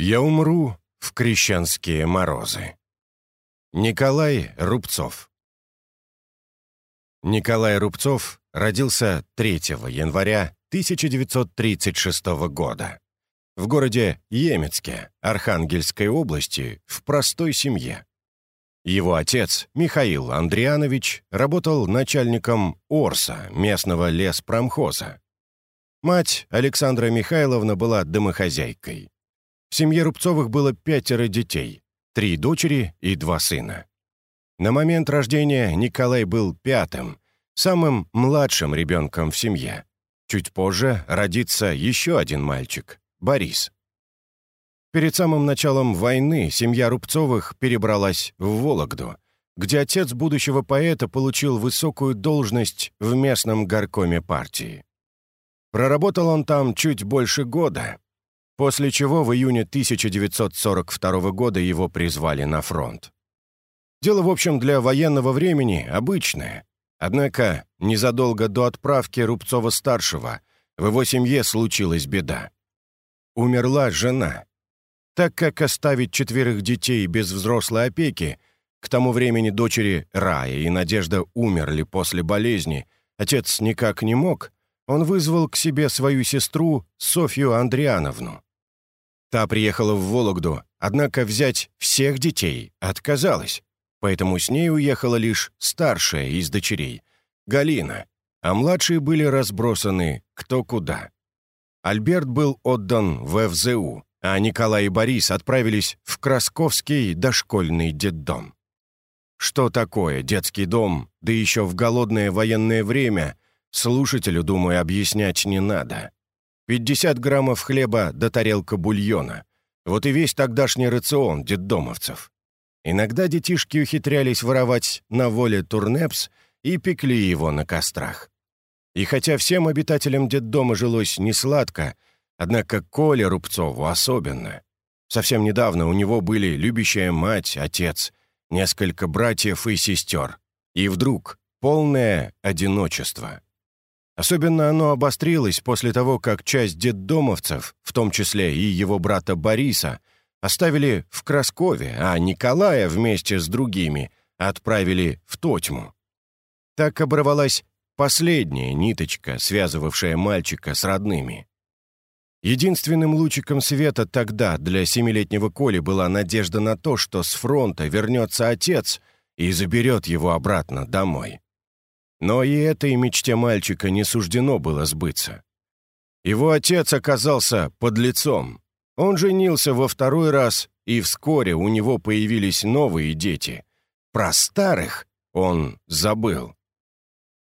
Я умру в крещенские морозы. Николай Рубцов Николай Рубцов родился 3 января 1936 года в городе Емецке Архангельской области в простой семье. Его отец, Михаил Андрианович, работал начальником Орса, местного леспромхоза. Мать, Александра Михайловна, была домохозяйкой. В семье Рубцовых было пятеро детей, три дочери и два сына. На момент рождения Николай был пятым, самым младшим ребенком в семье. Чуть позже родится еще один мальчик, Борис. Перед самым началом войны семья Рубцовых перебралась в Вологду, где отец будущего поэта получил высокую должность в местном горкоме партии. Проработал он там чуть больше года, после чего в июне 1942 года его призвали на фронт. Дело, в общем, для военного времени обычное. Однако незадолго до отправки Рубцова-старшего в его семье случилась беда. Умерла жена. Так как оставить четверых детей без взрослой опеки, к тому времени дочери Рая и Надежда умерли после болезни, отец никак не мог, он вызвал к себе свою сестру Софью Андриановну. Та приехала в Вологду, однако взять всех детей отказалась, поэтому с ней уехала лишь старшая из дочерей, Галина, а младшие были разбросаны кто куда. Альберт был отдан в ФЗУ, а Николай и Борис отправились в Красковский дошкольный детдом. Что такое детский дом, да еще в голодное военное время, слушателю, думаю, объяснять не надо. 50 граммов хлеба до тарелка бульона. Вот и весь тогдашний рацион детдомовцев. Иногда детишки ухитрялись воровать на воле турнепс и пекли его на кострах. И хотя всем обитателям детдома жилось несладко, однако Коле Рубцову особенно. Совсем недавно у него были любящая мать, отец, несколько братьев и сестер. И вдруг полное одиночество. Особенно оно обострилось после того, как часть детдомовцев, в том числе и его брата Бориса, оставили в Краскове, а Николая вместе с другими отправили в Тотьму. Так оборвалась последняя ниточка, связывавшая мальчика с родными. Единственным лучиком света тогда для семилетнего Коли была надежда на то, что с фронта вернется отец и заберет его обратно домой. Но и этой мечте мальчика не суждено было сбыться. Его отец оказался под лицом. Он женился во второй раз, и вскоре у него появились новые дети. Про старых он забыл.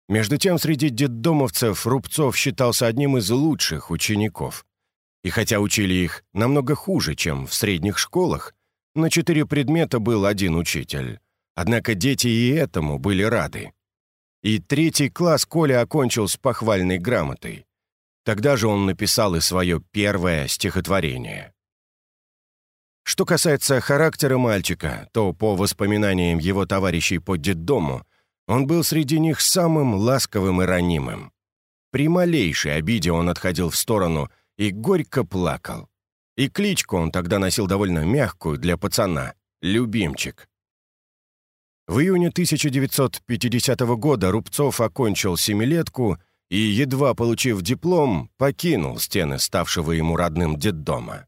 Между тем, среди детдомовцев Рубцов считался одним из лучших учеников. И хотя учили их намного хуже, чем в средних школах, на четыре предмета был один учитель. Однако дети и этому были рады. И третий класс Коля окончил с похвальной грамотой. Тогда же он написал и свое первое стихотворение. Что касается характера мальчика, то, по воспоминаниям его товарищей по детдому, он был среди них самым ласковым и ранимым. При малейшей обиде он отходил в сторону и горько плакал. И кличку он тогда носил довольно мягкую для пацана — «любимчик». В июне 1950 года Рубцов окончил семилетку и, едва получив диплом, покинул стены ставшего ему родным детдома.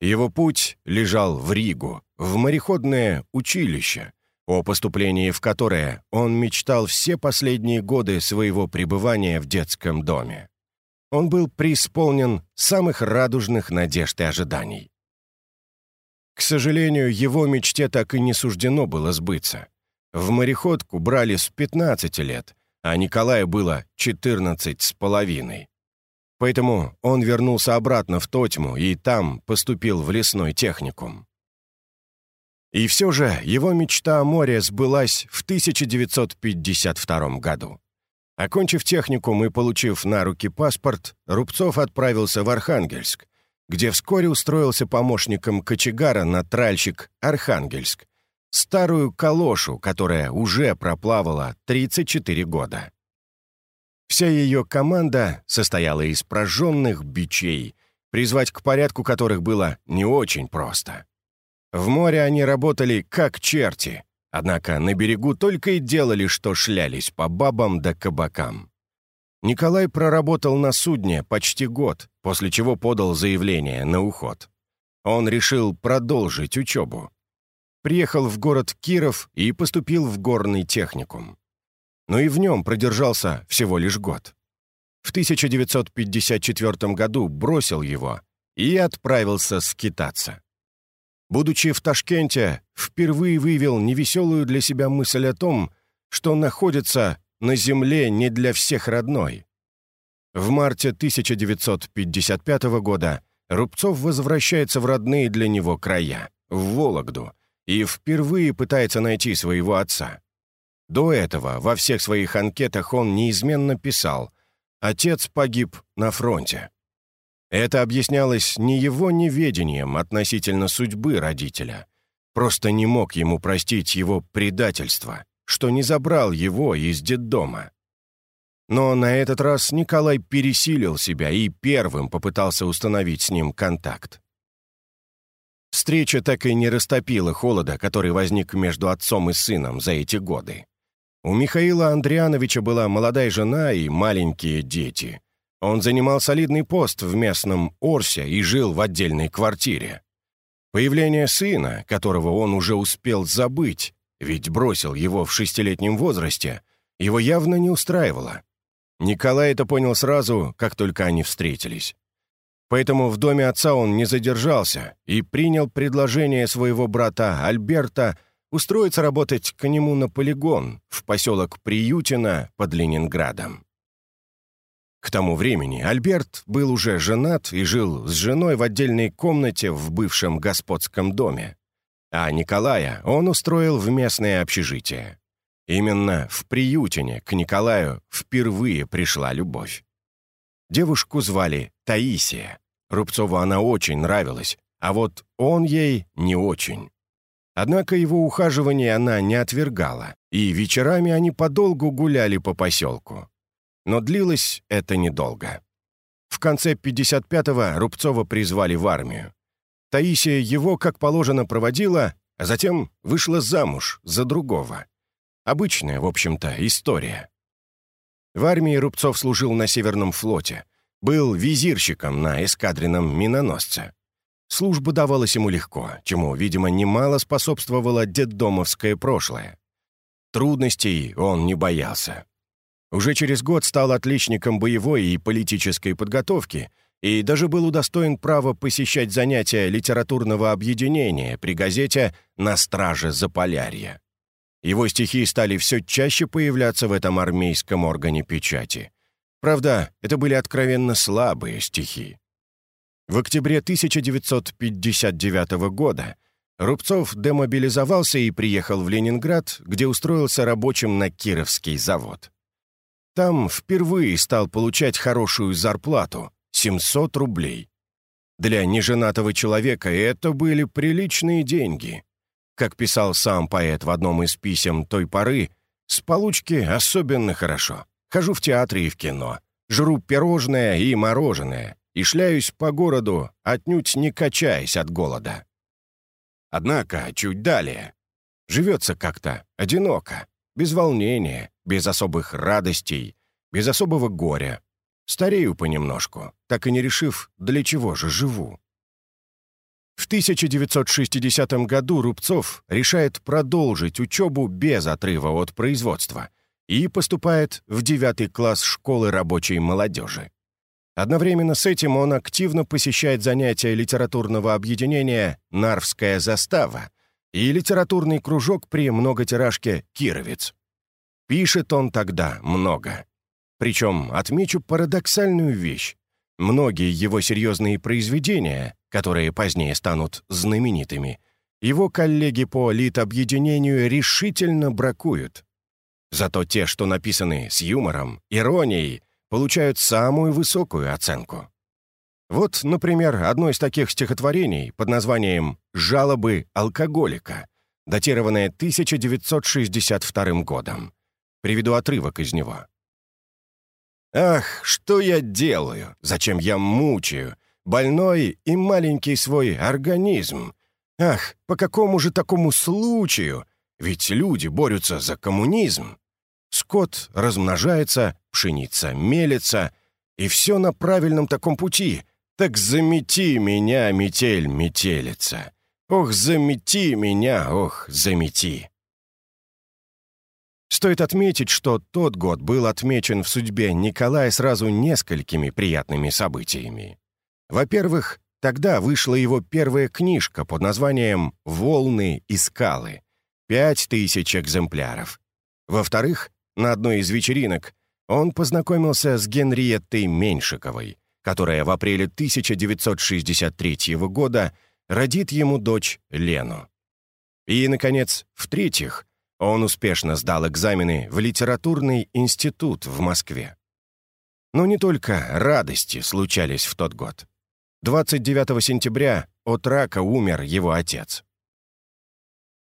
Его путь лежал в Ригу, в мореходное училище, о поступлении в которое он мечтал все последние годы своего пребывания в детском доме. Он был преисполнен самых радужных надежд и ожиданий. К сожалению, его мечте так и не суждено было сбыться. В мореходку брали с 15 лет, а Николаю было 14 с половиной. Поэтому он вернулся обратно в Тотьму и там поступил в лесной техникум. И все же его мечта о море сбылась в 1952 году. Окончив техникум и получив на руки паспорт, Рубцов отправился в Архангельск, где вскоре устроился помощником кочегара на тральщик «Архангельск», старую калошу, которая уже проплавала 34 года. Вся ее команда состояла из прожженных бичей, призвать к порядку которых было не очень просто. В море они работали как черти, однако на берегу только и делали, что шлялись по бабам да кабакам. Николай проработал на судне почти год, после чего подал заявление на уход. Он решил продолжить учебу. Приехал в город Киров и поступил в горный техникум. Но и в нем продержался всего лишь год. В 1954 году бросил его и отправился скитаться. Будучи в Ташкенте, впервые вывел невеселую для себя мысль о том, что находится на земле не для всех родной. В марте 1955 года Рубцов возвращается в родные для него края, в Вологду, и впервые пытается найти своего отца. До этого во всех своих анкетах он неизменно писал «Отец погиб на фронте». Это объяснялось не его неведением относительно судьбы родителя. Просто не мог ему простить его предательство, что не забрал его из детдома. Но на этот раз Николай пересилил себя и первым попытался установить с ним контакт. Встреча так и не растопила холода, который возник между отцом и сыном за эти годы. У Михаила Андриановича была молодая жена и маленькие дети. Он занимал солидный пост в местном Орсе и жил в отдельной квартире. Появление сына, которого он уже успел забыть, ведь бросил его в шестилетнем возрасте, его явно не устраивало. Николай это понял сразу, как только они встретились. Поэтому в доме отца он не задержался и принял предложение своего брата Альберта устроиться работать к нему на полигон в поселок Приютино под Ленинградом. К тому времени Альберт был уже женат и жил с женой в отдельной комнате в бывшем господском доме, а Николая он устроил в местное общежитие. Именно в Приютине к Николаю впервые пришла любовь. Девушку звали Таисия. Рубцову она очень нравилась, а вот он ей не очень. Однако его ухаживание она не отвергала, и вечерами они подолгу гуляли по поселку. Но длилось это недолго. В конце 55-го Рубцова призвали в армию. Таисия его, как положено, проводила, а затем вышла замуж за другого. Обычная, в общем-то, история. В армии Рубцов служил на Северном флоте, был визирщиком на эскадренном миноносце. Служба давалась ему легко, чему, видимо, немало способствовало детдомовское прошлое. Трудностей он не боялся. Уже через год стал отличником боевой и политической подготовки и даже был удостоен права посещать занятия литературного объединения при газете «На страже Заполярья». Его стихи стали все чаще появляться в этом армейском органе печати. Правда, это были откровенно слабые стихи. В октябре 1959 года Рубцов демобилизовался и приехал в Ленинград, где устроился рабочим на Кировский завод. Там впервые стал получать хорошую зарплату — 700 рублей. Для неженатого человека это были приличные деньги. Как писал сам поэт в одном из писем той поры, «С получки особенно хорошо. Хожу в театры и в кино. Жру пирожное и мороженое и шляюсь по городу, отнюдь не качаясь от голода. Однако, чуть далее, живется как-то одиноко, без волнения, без особых радостей, без особого горя. Старею понемножку, так и не решив, для чего же живу. В 1960 году Рубцов решает продолжить учебу без отрыва от производства и поступает в девятый класс школы рабочей молодежи. Одновременно с этим он активно посещает занятия литературного объединения «Нарвская застава» и литературный кружок при многотиражке «Кировец». Пишет он тогда много. Причем отмечу парадоксальную вещь. Многие его серьезные произведения, которые позднее станут знаменитыми, его коллеги по литобъединению решительно бракуют. Зато те, что написаны с юмором, иронией, получают самую высокую оценку. Вот, например, одно из таких стихотворений под названием «Жалобы алкоголика», датированное 1962 годом. Приведу отрывок из него. «Ах, что я делаю? Зачем я мучаю? больной и маленький свой организм. Ах, по какому же такому случаю? Ведь люди борются за коммунизм. Скот размножается, пшеница мелится, и все на правильном таком пути. Так замети меня, метель метелица. Ох, замети меня, ох, замети. Стоит отметить, что тот год был отмечен в судьбе Николая сразу несколькими приятными событиями. Во-первых, тогда вышла его первая книжка под названием «Волны и скалы». Пять тысяч экземпляров. Во-вторых, на одной из вечеринок он познакомился с Генриеттой Меньшиковой, которая в апреле 1963 года родит ему дочь Лену. И, наконец, в-третьих, он успешно сдал экзамены в литературный институт в Москве. Но не только радости случались в тот год. 29 сентября от рака умер его отец.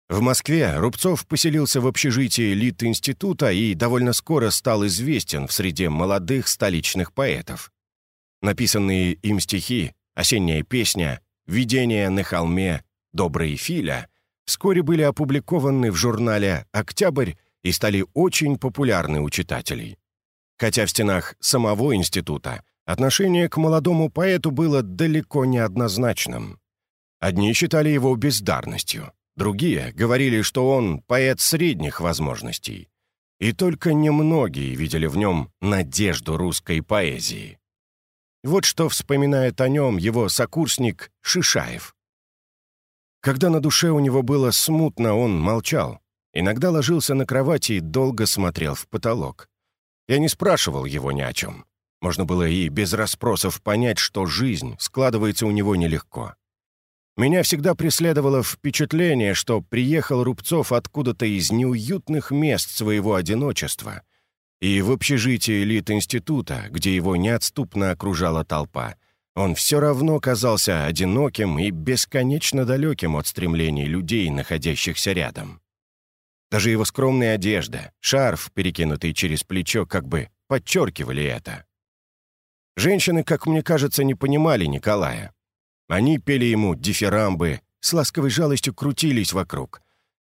В Москве Рубцов поселился в общежитии Лит-института и довольно скоро стал известен в среде молодых столичных поэтов. Написанные им стихи «Осенняя песня», «Видение на холме», «Добрый Филя» вскоре были опубликованы в журнале «Октябрь» и стали очень популярны у читателей. Хотя в стенах самого института отношение к молодому поэту было далеко не однозначным. Одни считали его бездарностью, другие говорили, что он поэт средних возможностей. И только немногие видели в нем надежду русской поэзии. Вот что вспоминает о нем его сокурсник Шишаев. Когда на душе у него было смутно, он молчал. Иногда ложился на кровати и долго смотрел в потолок. Я не спрашивал его ни о чем. Можно было и без расспросов понять, что жизнь складывается у него нелегко. Меня всегда преследовало впечатление, что приехал Рубцов откуда-то из неуютных мест своего одиночества, и в общежитии элит института, где его неотступно окружала толпа, он все равно казался одиноким и бесконечно далеким от стремлений людей, находящихся рядом. Даже его скромная одежда, шарф, перекинутый через плечо, как бы подчеркивали это. Женщины, как мне кажется, не понимали Николая. Они пели ему дифирамбы, с ласковой жалостью крутились вокруг.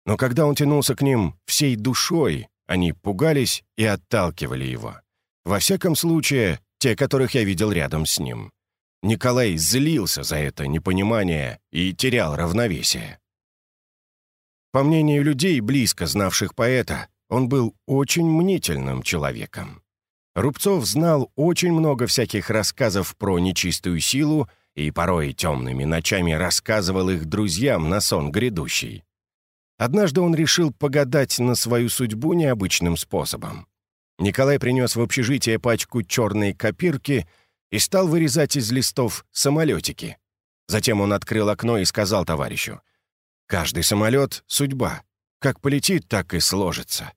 Но когда он тянулся к ним всей душой, они пугались и отталкивали его. Во всяком случае, те, которых я видел рядом с ним. Николай злился за это непонимание и терял равновесие. По мнению людей, близко знавших поэта, он был очень мнительным человеком. Рубцов знал очень много всяких рассказов про нечистую силу и порой темными ночами рассказывал их друзьям на сон грядущий. Однажды он решил погадать на свою судьбу необычным способом. Николай принес в общежитие пачку черной копирки — и стал вырезать из листов самолетики. Затем он открыл окно и сказал товарищу, «Каждый самолет — судьба. Как полетит, так и сложится».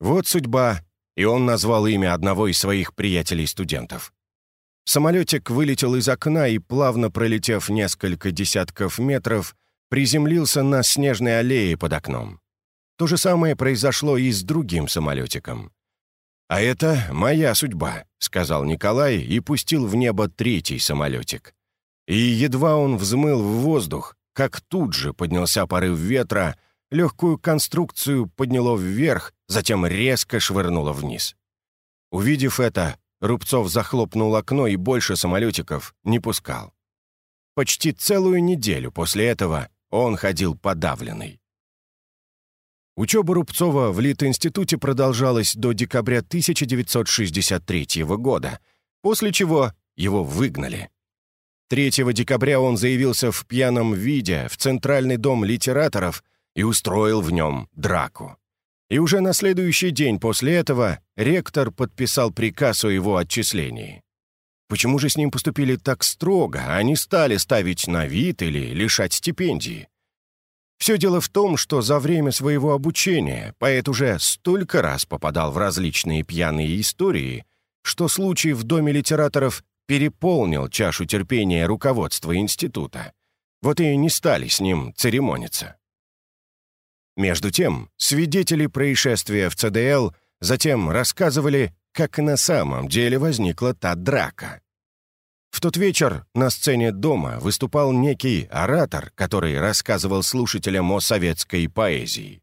Вот судьба, и он назвал имя одного из своих приятелей-студентов. Самолетик вылетел из окна и, плавно пролетев несколько десятков метров, приземлился на снежной аллее под окном. То же самое произошло и с другим самолетиком. «А это моя судьба», — сказал Николай и пустил в небо третий самолетик. И едва он взмыл в воздух, как тут же поднялся порыв ветра, легкую конструкцию подняло вверх, затем резко швырнуло вниз. Увидев это, Рубцов захлопнул окно и больше самолетиков не пускал. Почти целую неделю после этого он ходил подавленный. Учеба Рубцова в Литинституте продолжалась до декабря 1963 года, после чего его выгнали. 3 декабря он заявился в пьяном виде в Центральный дом литераторов и устроил в нем драку. И уже на следующий день после этого ректор подписал приказ о его отчислении. Почему же с ним поступили так строго, а не стали ставить на вид или лишать стипендии? Все дело в том, что за время своего обучения поэт уже столько раз попадал в различные пьяные истории, что случай в Доме литераторов переполнил чашу терпения руководства института. Вот и не стали с ним церемониться. Между тем, свидетели происшествия в ЦДЛ затем рассказывали, как на самом деле возникла та драка. В тот вечер на сцене дома выступал некий оратор, который рассказывал слушателям о советской поэзии.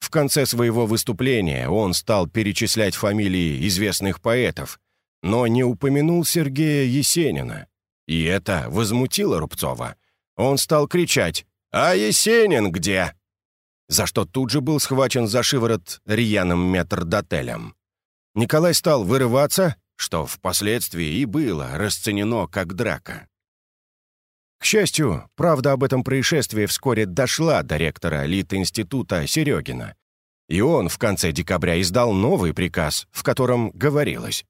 В конце своего выступления он стал перечислять фамилии известных поэтов, но не упомянул Сергея Есенина. И это возмутило Рубцова. Он стал кричать «А Есенин где?» За что тут же был схвачен за шиворот рьяным метрдотелем. Николай стал вырываться, что впоследствии и было расценено как драка. К счастью, правда об этом происшествии вскоре дошла до ректора Лит-института Серегина, и он в конце декабря издал новый приказ, в котором говорилось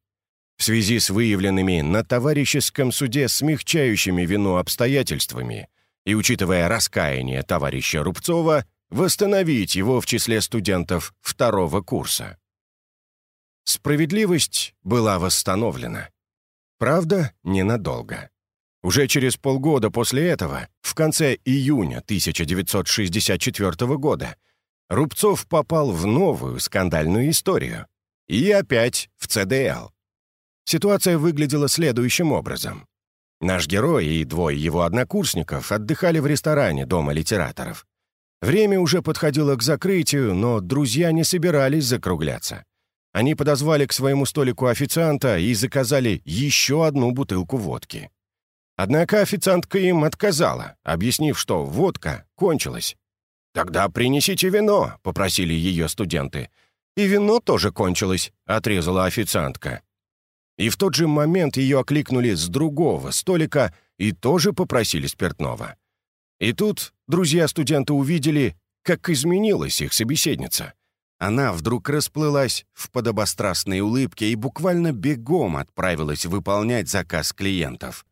в связи с выявленными на товарищеском суде смягчающими вину обстоятельствами и учитывая раскаяние товарища Рубцова, восстановить его в числе студентов второго курса. Справедливость была восстановлена. Правда, ненадолго. Уже через полгода после этого, в конце июня 1964 года, Рубцов попал в новую скандальную историю. И опять в ЦДЛ. Ситуация выглядела следующим образом. Наш герой и двое его однокурсников отдыхали в ресторане Дома литераторов. Время уже подходило к закрытию, но друзья не собирались закругляться. Они подозвали к своему столику официанта и заказали еще одну бутылку водки. Однако официантка им отказала, объяснив, что водка кончилась. «Тогда принесите вино», — попросили ее студенты. «И вино тоже кончилось», — отрезала официантка. И в тот же момент ее окликнули с другого столика и тоже попросили спиртного. И тут друзья студента увидели, как изменилась их собеседница — она вдруг расплылась в подобострастной улыбке и буквально бегом отправилась выполнять заказ клиентов.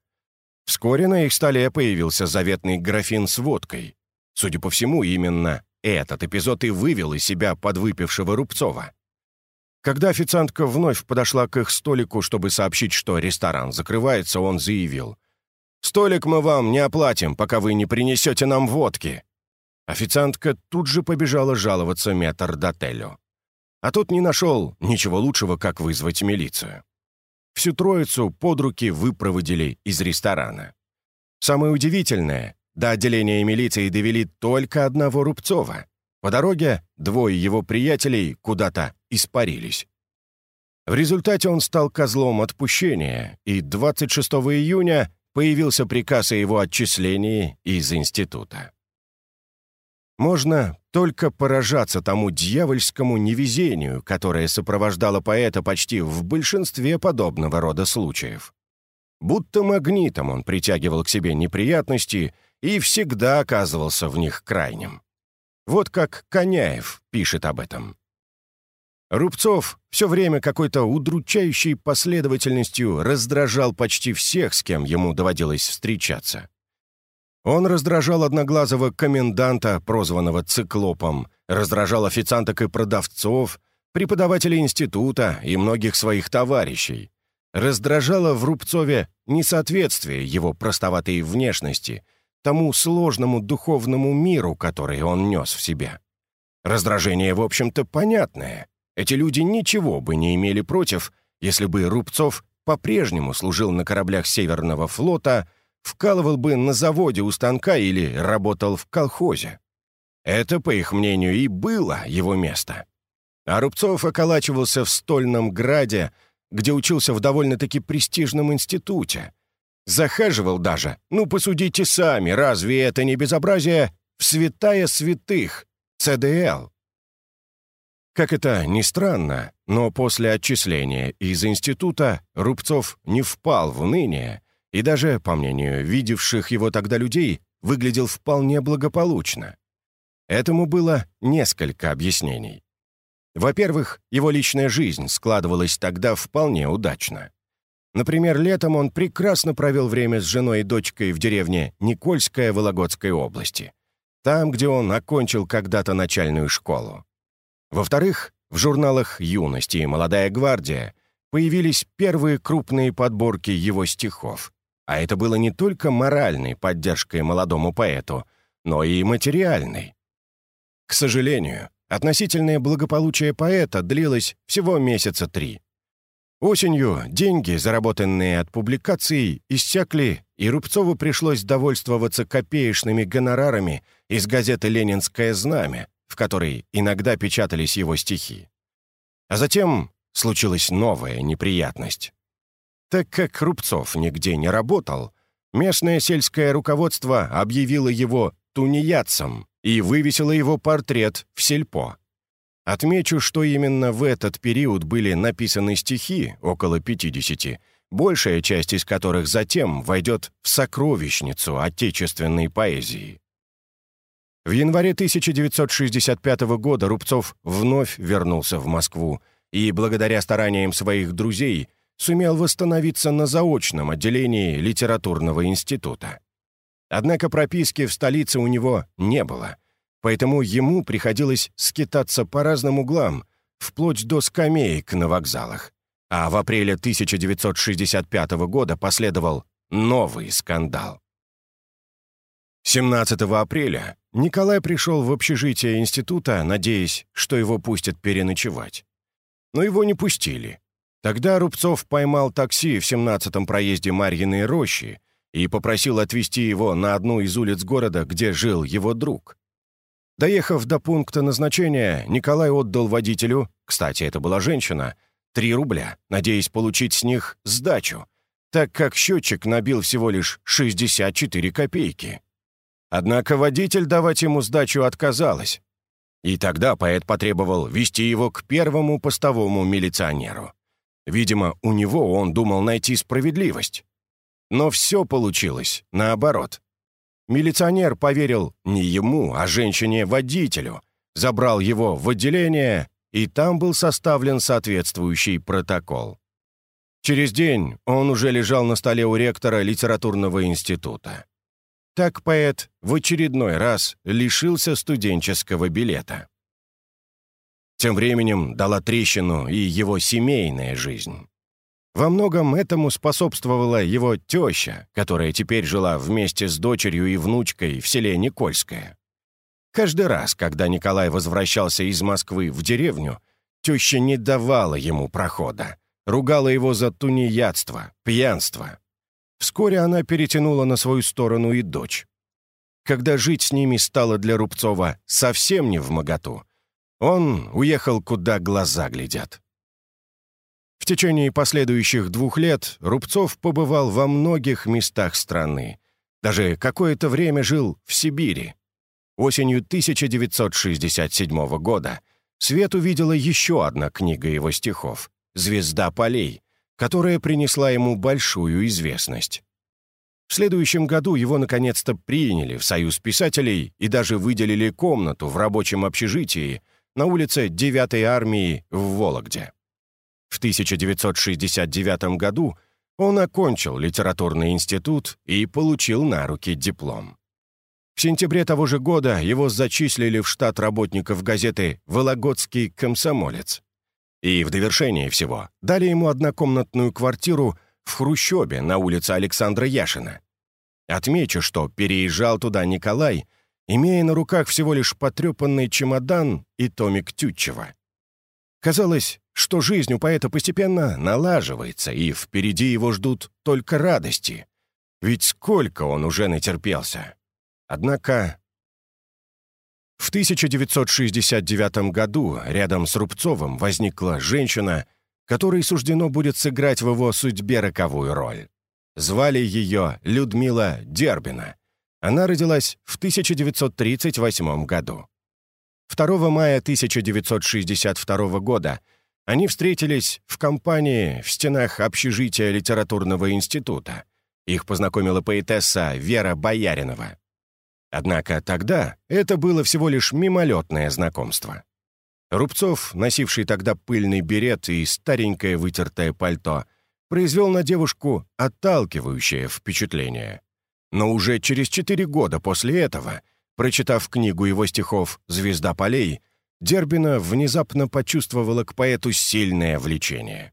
Вскоре на их столе появился заветный графин с водкой. Судя по всему, именно этот эпизод и вывел из себя подвыпившего Рубцова. Когда официантка вновь подошла к их столику, чтобы сообщить, что ресторан закрывается, он заявил. «Столик мы вам не оплатим, пока вы не принесете нам водки». Официантка тут же побежала жаловаться метрдотелю. А тот не нашел ничего лучшего, как вызвать милицию. Всю троицу под руки выпроводили из ресторана. Самое удивительное, до отделения милиции довели только одного Рубцова. По дороге двое его приятелей куда-то испарились. В результате он стал козлом отпущения, и 26 июня появился приказ о его отчислении из института. Можно только поражаться тому дьявольскому невезению, которое сопровождало поэта почти в большинстве подобного рода случаев. Будто магнитом он притягивал к себе неприятности и всегда оказывался в них крайним. Вот как Коняев пишет об этом. Рубцов все время какой-то удручающей последовательностью раздражал почти всех, с кем ему доводилось встречаться. Он раздражал одноглазого коменданта, прозванного «циклопом», раздражал официанток и продавцов, преподавателей института и многих своих товарищей. Раздражало в Рубцове несоответствие его простоватой внешности тому сложному духовному миру, который он нес в себе. Раздражение, в общем-то, понятное. Эти люди ничего бы не имели против, если бы Рубцов по-прежнему служил на кораблях Северного флота — вкалывал бы на заводе у станка или работал в колхозе. Это, по их мнению, и было его место. А Рубцов околачивался в Стольном Граде, где учился в довольно-таки престижном институте. Захаживал даже, ну посудите сами, разве это не безобразие, в святая святых, ЦДЛ. Как это ни странно, но после отчисления из института Рубцов не впал в уныние, и даже, по мнению видевших его тогда людей, выглядел вполне благополучно. Этому было несколько объяснений. Во-первых, его личная жизнь складывалась тогда вполне удачно. Например, летом он прекрасно провел время с женой и дочкой в деревне Никольская Вологодской области, там, где он окончил когда-то начальную школу. Во-вторых, в журналах «Юность» и «Молодая гвардия» появились первые крупные подборки его стихов, а это было не только моральной поддержкой молодому поэту, но и материальной. К сожалению, относительное благополучие поэта длилось всего месяца три. Осенью деньги, заработанные от публикаций, иссякли, и Рубцову пришлось довольствоваться копеечными гонорарами из газеты «Ленинское знамя», в которой иногда печатались его стихи. А затем случилась новая неприятность. Так как Рубцов нигде не работал, местное сельское руководство объявило его тунеядцем и вывесило его портрет в сельпо. Отмечу, что именно в этот период были написаны стихи, около 50, большая часть из которых затем войдет в сокровищницу отечественной поэзии. В январе 1965 года Рубцов вновь вернулся в Москву и, благодаря стараниям своих друзей, сумел восстановиться на заочном отделении литературного института. Однако прописки в столице у него не было — поэтому ему приходилось скитаться по разным углам, вплоть до скамеек на вокзалах. А в апреле 1965 года последовал новый скандал. 17 апреля Николай пришел в общежитие института, надеясь, что его пустят переночевать. Но его не пустили. Тогда Рубцов поймал такси в 17-м проезде Марьиной рощи и попросил отвезти его на одну из улиц города, где жил его друг. Доехав до пункта назначения, Николай отдал водителю, кстати, это была женщина, 3 рубля, надеясь получить с них сдачу, так как счетчик набил всего лишь 64 копейки. Однако водитель давать ему сдачу отказалась. И тогда поэт потребовал вести его к первому постовому милиционеру. Видимо, у него он думал найти справедливость. Но все получилось наоборот. Милиционер поверил не ему, а женщине-водителю, забрал его в отделение, и там был составлен соответствующий протокол. Через день он уже лежал на столе у ректора литературного института. Так поэт в очередной раз лишился студенческого билета. Тем временем дала трещину и его семейная жизнь. Во многом этому способствовала его теща, которая теперь жила вместе с дочерью и внучкой в селе Никольское. Каждый раз, когда Николай возвращался из Москвы в деревню, теща не давала ему прохода, ругала его за тунеядство, пьянство. Вскоре она перетянула на свою сторону и дочь. Когда жить с ними стало для Рубцова совсем не в моготу, он уехал, куда глаза глядят. В течение последующих двух лет Рубцов побывал во многих местах страны. Даже какое-то время жил в Сибири. Осенью 1967 года свет увидела еще одна книга его стихов «Звезда полей», которая принесла ему большую известность. В следующем году его наконец-то приняли в Союз писателей и даже выделили комнату в рабочем общежитии на улице 9-й армии в Вологде. В 1969 году он окончил литературный институт и получил на руки диплом. В сентябре того же года его зачислили в штат работников газеты «Вологодский комсомолец». И в довершение всего дали ему однокомнатную квартиру в Хрущебе на улице Александра Яшина. Отмечу, что переезжал туда Николай, имея на руках всего лишь потрепанный чемодан и томик Тютчева. Казалось, что жизнь у поэта постепенно налаживается, и впереди его ждут только радости. Ведь сколько он уже натерпелся. Однако... В 1969 году рядом с Рубцовым возникла женщина, которой суждено будет сыграть в его судьбе роковую роль. Звали ее Людмила Дербина. Она родилась в 1938 году. 2 мая 1962 года они встретились в компании в стенах общежития литературного института. Их познакомила поэтесса Вера Бояринова. Однако тогда это было всего лишь мимолетное знакомство. Рубцов, носивший тогда пыльный берет и старенькое вытертое пальто, произвел на девушку отталкивающее впечатление. Но уже через четыре года после этого — Прочитав книгу его стихов «Звезда полей», Дербина внезапно почувствовала к поэту сильное влечение.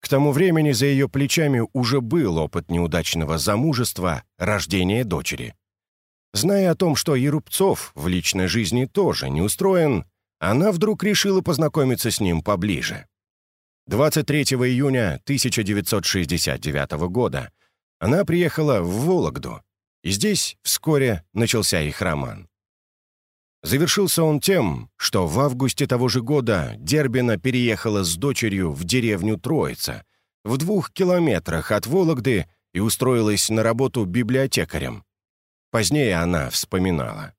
К тому времени за ее плечами уже был опыт неудачного замужества, рождения дочери. Зная о том, что Ерубцов в личной жизни тоже не устроен, она вдруг решила познакомиться с ним поближе. 23 июня 1969 года она приехала в Вологду, и здесь вскоре начался их роман. Завершился он тем, что в августе того же года Дербина переехала с дочерью в деревню Троица, в двух километрах от Вологды и устроилась на работу библиотекарем. Позднее она вспоминала.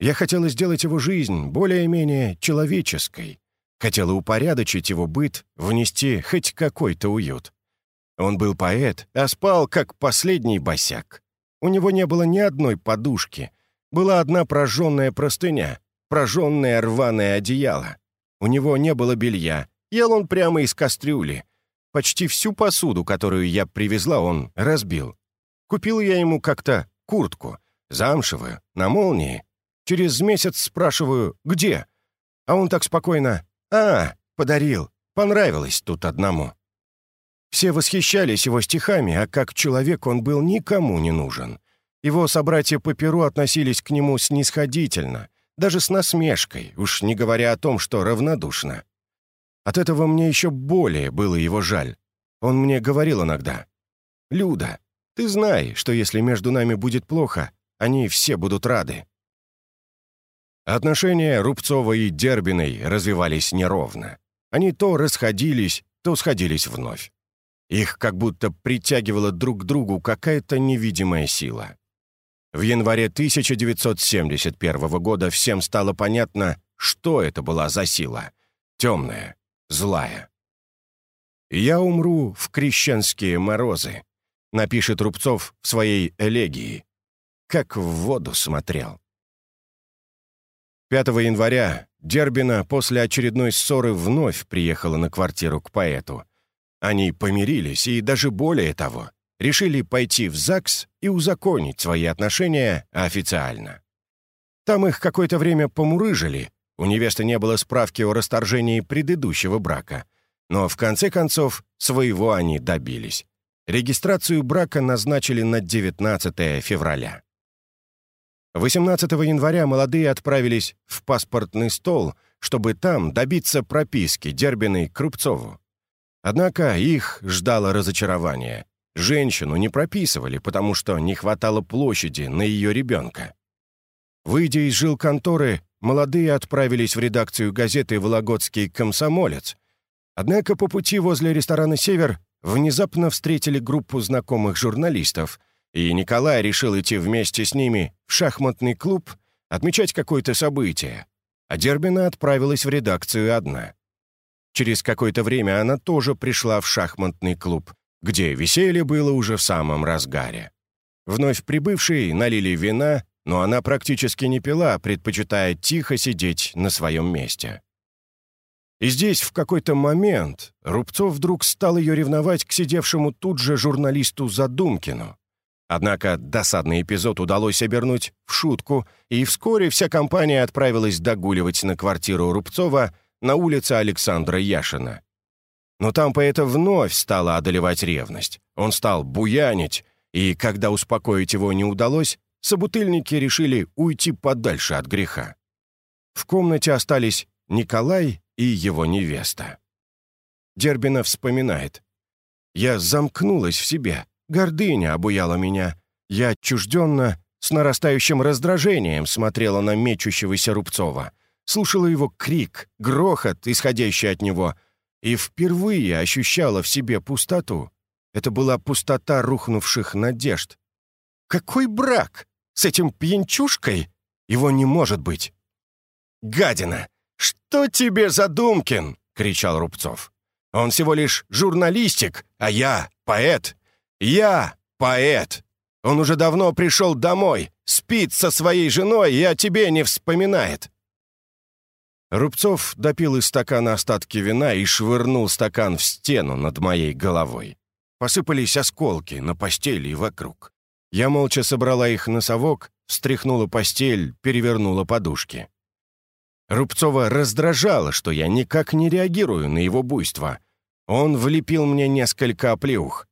«Я хотела сделать его жизнь более-менее человеческой, хотела упорядочить его быт, внести хоть какой-то уют. Он был поэт, а спал как последний босяк. У него не было ни одной подушки — была одна прожженная простыня, прожженное рваное одеяло. У него не было белья, ел он прямо из кастрюли. Почти всю посуду, которую я привезла, он разбил. Купил я ему как-то куртку, замшевую, на молнии. Через месяц спрашиваю, где? А он так спокойно, «А, подарил, понравилось тут одному». Все восхищались его стихами, а как человек он был никому не нужен. Его собратья по перу относились к нему снисходительно, даже с насмешкой, уж не говоря о том, что равнодушно. От этого мне еще более было его жаль. Он мне говорил иногда, «Люда, ты знай, что если между нами будет плохо, они все будут рады». Отношения Рубцова и Дербиной развивались неровно. Они то расходились, то сходились вновь. Их как будто притягивала друг к другу какая-то невидимая сила. В январе 1971 года всем стало понятно, что это была за сила. Темная, злая. «Я умру в крещенские морозы», — напишет Рубцов в своей элегии. Как в воду смотрел. 5 января Дербина после очередной ссоры вновь приехала на квартиру к поэту. Они помирились и даже более того, решили пойти в ЗАГС и узаконить свои отношения официально. Там их какое-то время помурыжили, у невесты не было справки о расторжении предыдущего брака, но в конце концов своего они добились. Регистрацию брака назначили на 19 февраля. 18 января молодые отправились в паспортный стол, чтобы там добиться прописки Дербиной Крупцову. Однако их ждало разочарование. Женщину не прописывали, потому что не хватало площади на ее ребенка. Выйдя из жилконторы, молодые отправились в редакцию газеты «Вологодский комсомолец». Однако по пути возле ресторана «Север» внезапно встретили группу знакомых журналистов, и Николай решил идти вместе с ними в шахматный клуб отмечать какое-то событие, а Дербина отправилась в редакцию одна. Через какое-то время она тоже пришла в шахматный клуб, где веселье было уже в самом разгаре. Вновь прибывшие налили вина, но она практически не пила, предпочитая тихо сидеть на своем месте. И здесь в какой-то момент Рубцов вдруг стал ее ревновать к сидевшему тут же журналисту Задумкину. Однако досадный эпизод удалось обернуть в шутку, и вскоре вся компания отправилась догуливать на квартиру Рубцова на улице Александра Яшина. Но там поэта вновь стала одолевать ревность. Он стал буянить, и когда успокоить его не удалось, собутыльники решили уйти подальше от греха. В комнате остались Николай и его невеста. Дербина вспоминает. «Я замкнулась в себе, гордыня обуяла меня. Я отчужденно, с нарастающим раздражением смотрела на мечущегося Рубцова, слушала его крик, грохот, исходящий от него, и впервые ощущала в себе пустоту. Это была пустота рухнувших надежд. «Какой брак? С этим пьянчушкой? Его не может быть!» «Гадина! Что тебе задумкин?» — кричал Рубцов. «Он всего лишь журналистик, а я — поэт. Я — поэт. Он уже давно пришел домой, спит со своей женой и о тебе не вспоминает. Рубцов допил из стакана остатки вина и швырнул стакан в стену над моей головой. Посыпались осколки на постели и вокруг. Я молча собрала их на совок, встряхнула постель, перевернула подушки. Рубцова раздражало, что я никак не реагирую на его буйство. Он влепил мне несколько оплеух.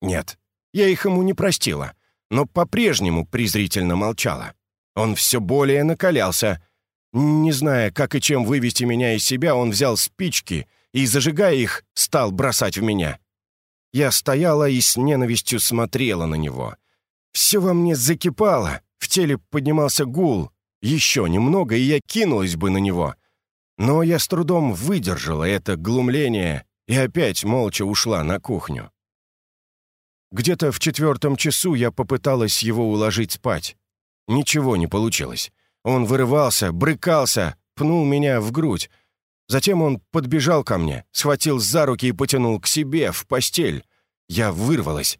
Нет, я их ему не простила, но по-прежнему презрительно молчала. Он все более накалялся — не зная, как и чем вывести меня из себя, он взял спички и, зажигая их, стал бросать в меня. Я стояла и с ненавистью смотрела на него. Все во мне закипало, в теле поднимался гул. Еще немного, и я кинулась бы на него. Но я с трудом выдержала это глумление и опять молча ушла на кухню. Где-то в четвертом часу я попыталась его уложить спать. Ничего не получилось. Он вырывался, брыкался, пнул меня в грудь. Затем он подбежал ко мне, схватил за руки и потянул к себе, в постель. Я вырвалась.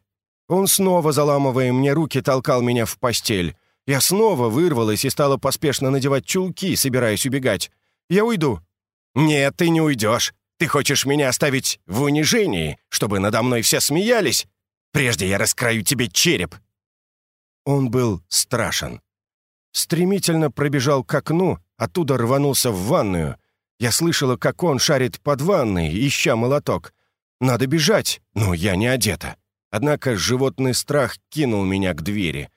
Он снова, заламывая мне руки, толкал меня в постель. Я снова вырвалась и стала поспешно надевать чулки, собираясь убегать. «Я уйду». «Нет, ты не уйдешь. Ты хочешь меня оставить в унижении, чтобы надо мной все смеялись? Прежде я раскрою тебе череп». Он был страшен. Стремительно пробежал к окну, оттуда рванулся в ванную. Я слышала, как он шарит под ванной, ища молоток. Надо бежать, но я не одета. Однако животный страх кинул меня к двери.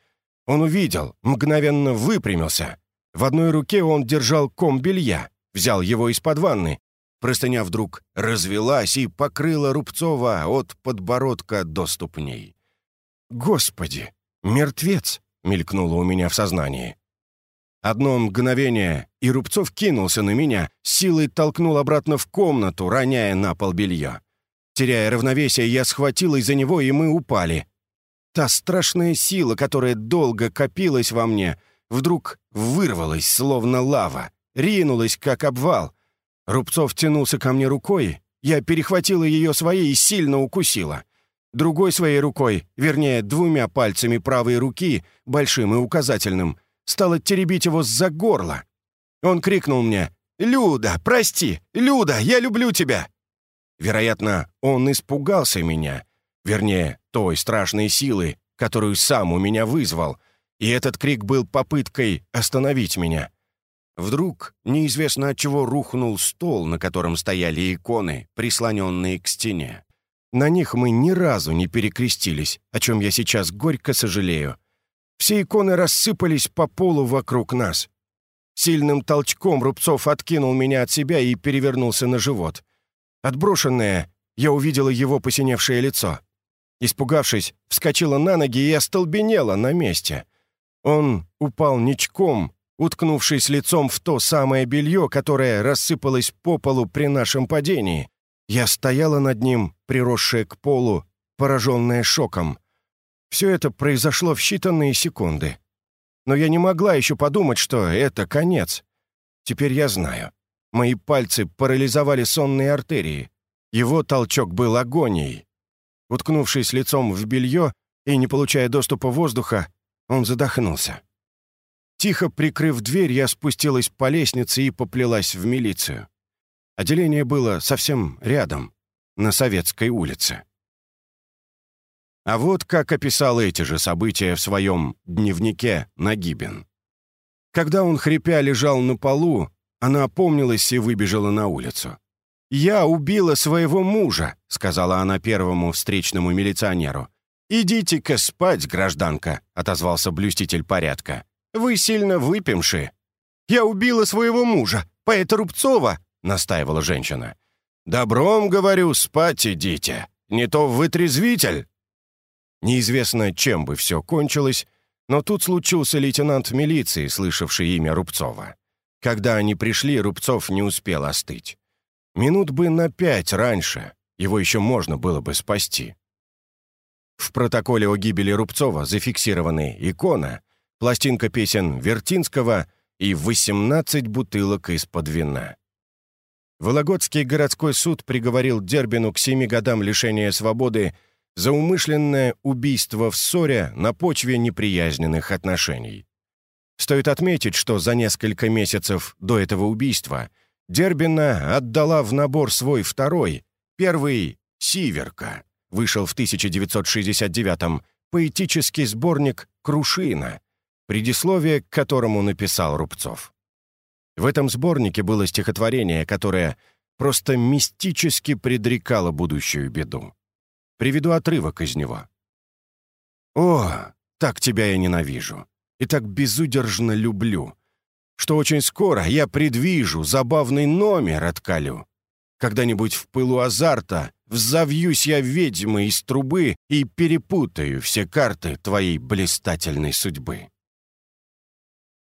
Он увидел, мгновенно выпрямился. В одной руке он держал ком белья, взял его из-под ванны. Простыня вдруг развелась и покрыла Рубцова от подбородка до ступней. «Господи! Мертвец!» — мелькнуло у меня в сознании. Одно мгновение, и Рубцов кинулся на меня, силой толкнул обратно в комнату, роняя на пол белье. Теряя равновесие, я схватилась за него, и мы упали. Та страшная сила, которая долго копилась во мне, вдруг вырвалась, словно лава, ринулась, как обвал. Рубцов тянулся ко мне рукой, я перехватила ее своей и сильно укусила. Другой своей рукой, вернее, двумя пальцами правой руки, большим и указательным, стала теребить его за горло. Он крикнул мне «Люда, прости! Люда, я люблю тебя!» Вероятно, он испугался меня, вернее, той страшной силы, которую сам у меня вызвал, и этот крик был попыткой остановить меня. Вдруг, неизвестно от чего, рухнул стол, на котором стояли иконы, прислоненные к стене. На них мы ни разу не перекрестились, о чем я сейчас горько сожалею. Все иконы рассыпались по полу вокруг нас. Сильным толчком Рубцов откинул меня от себя и перевернулся на живот. Отброшенное, я увидела его посиневшее лицо. Испугавшись, вскочила на ноги и остолбенела на месте. Он упал ничком, уткнувшись лицом в то самое белье, которое рассыпалось по полу при нашем падении. Я стояла над ним, приросшая к полу, пораженная шоком. Все это произошло в считанные секунды. Но я не могла еще подумать, что это конец. Теперь я знаю. Мои пальцы парализовали сонные артерии. Его толчок был агонией. Уткнувшись лицом в белье и не получая доступа воздуха, он задохнулся. Тихо прикрыв дверь, я спустилась по лестнице и поплелась в милицию. Отделение было совсем рядом, на Советской улице. А вот как описал эти же события в своем дневнике Нагибин. Когда он, хрипя, лежал на полу, она опомнилась и выбежала на улицу. «Я убила своего мужа», — сказала она первому встречному милиционеру. «Идите-ка спать, гражданка», — отозвался блюститель порядка. «Вы сильно выпивши». «Я убила своего мужа, поэта Рубцова», — настаивала женщина. «Добром, говорю, спать идите. Не то вытрезвитель». Неизвестно, чем бы все кончилось, но тут случился лейтенант милиции, слышавший имя Рубцова. Когда они пришли, Рубцов не успел остыть. Минут бы на пять раньше его еще можно было бы спасти. В протоколе о гибели Рубцова зафиксированы икона, пластинка песен Вертинского и 18 бутылок из-под вина. Вологодский городской суд приговорил Дербину к семи годам лишения свободы за умышленное убийство в ссоре на почве неприязненных отношений. Стоит отметить, что за несколько месяцев до этого убийства Дербина отдала в набор свой второй, первый «Сиверка», вышел в 1969-м, поэтический сборник «Крушина», предисловие к которому написал Рубцов. В этом сборнике было стихотворение, которое просто мистически предрекало будущую беду. Приведу отрывок из него. «О, так тебя я ненавижу и так безудержно люблю, что очень скоро я предвижу, забавный номер откалю. Когда-нибудь в пылу азарта взовьюсь я ведьмой из трубы и перепутаю все карты твоей блистательной судьбы.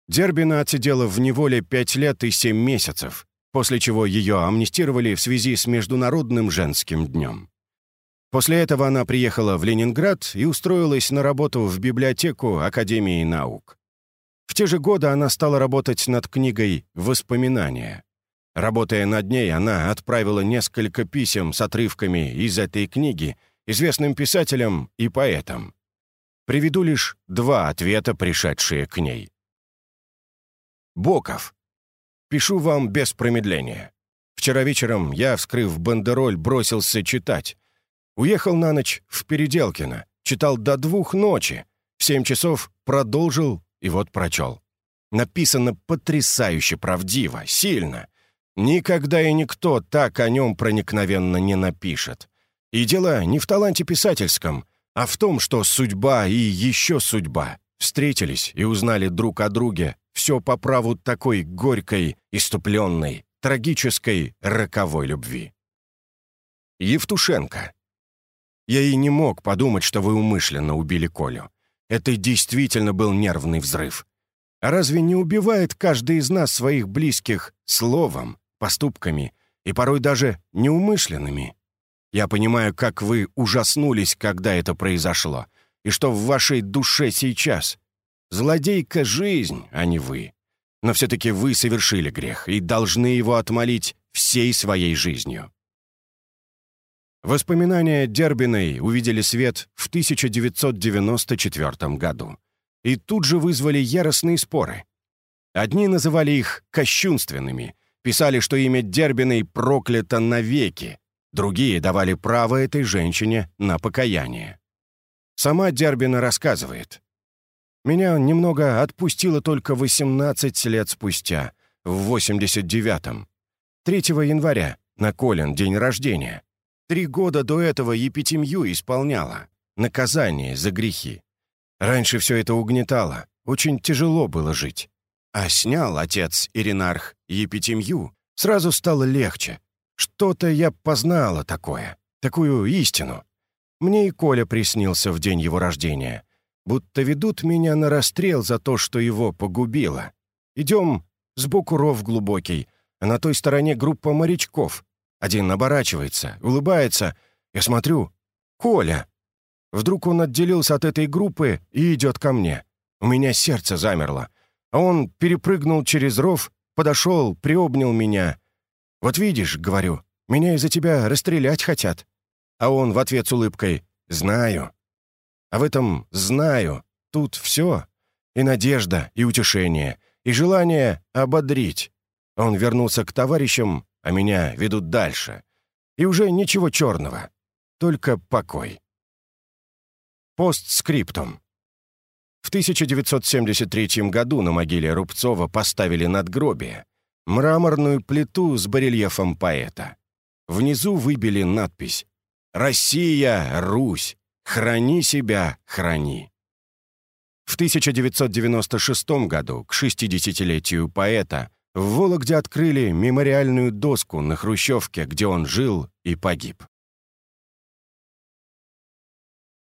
Дербина отсидела в неволе пять лет и семь месяцев, после чего ее амнистировали в связи с Международным женским днем. После этого она приехала в Ленинград и устроилась на работу в библиотеку Академии наук. В те же годы она стала работать над книгой «Воспоминания». Работая над ней, она отправила несколько писем с отрывками из этой книги известным писателям и поэтам. Приведу лишь два ответа, пришедшие к ней. Боков. Пишу вам без промедления. Вчера вечером я, вскрыв бандероль, бросился читать. Уехал на ночь в Переделкино, читал до двух ночи. В семь часов продолжил и вот прочел. Написано потрясающе правдиво, сильно. Никогда и никто так о нем проникновенно не напишет. И дело не в таланте писательском, а в том, что судьба и еще судьба встретились и узнали друг о друге все по праву такой горькой, иступленной, трагической, роковой любви. Евтушенко. Я и не мог подумать, что вы умышленно убили Колю. Это действительно был нервный взрыв. А разве не убивает каждый из нас своих близких словом, поступками и порой даже неумышленными? Я понимаю, как вы ужаснулись, когда это произошло, и что в вашей душе сейчас. Злодейка — жизнь, а не вы. Но все-таки вы совершили грех и должны его отмолить всей своей жизнью. Воспоминания Дербиной увидели свет в 1994 году и тут же вызвали яростные споры. Одни называли их кощунственными, писали, что имя Дербиной проклято навеки, другие давали право этой женщине на покаяние. Сама Дербина рассказывает. «Меня немного отпустило только 18 лет спустя, в 89-м, 3 января, на Колин день рождения. Три года до этого епитемью исполняла. Наказание за грехи. Раньше все это угнетало. Очень тяжело было жить. А снял отец Иринарх епитемью. Сразу стало легче. Что-то я познала такое. Такую истину. Мне и Коля приснился в день его рождения. Будто ведут меня на расстрел за то, что его погубило. Идем сбоку ров глубокий, а на той стороне группа морячков. Один оборачивается, улыбается. Я смотрю. «Коля!» Вдруг он отделился от этой группы и идет ко мне. У меня сердце замерло. А он перепрыгнул через ров, подошел, приобнял меня. «Вот видишь», — говорю, — «меня из-за тебя расстрелять хотят». А он в ответ с улыбкой «Знаю». А в этом «знаю» тут все. И надежда, и утешение, и желание ободрить. Он вернулся к товарищам а меня ведут дальше. И уже ничего черного, только покой. Постскриптум. В 1973 году на могиле Рубцова поставили надгробие, мраморную плиту с барельефом поэта. Внизу выбили надпись «Россия, Русь, храни себя, храни». В 1996 году, к 60-летию поэта, в Вологде открыли мемориальную доску на Хрущевке, где он жил и погиб.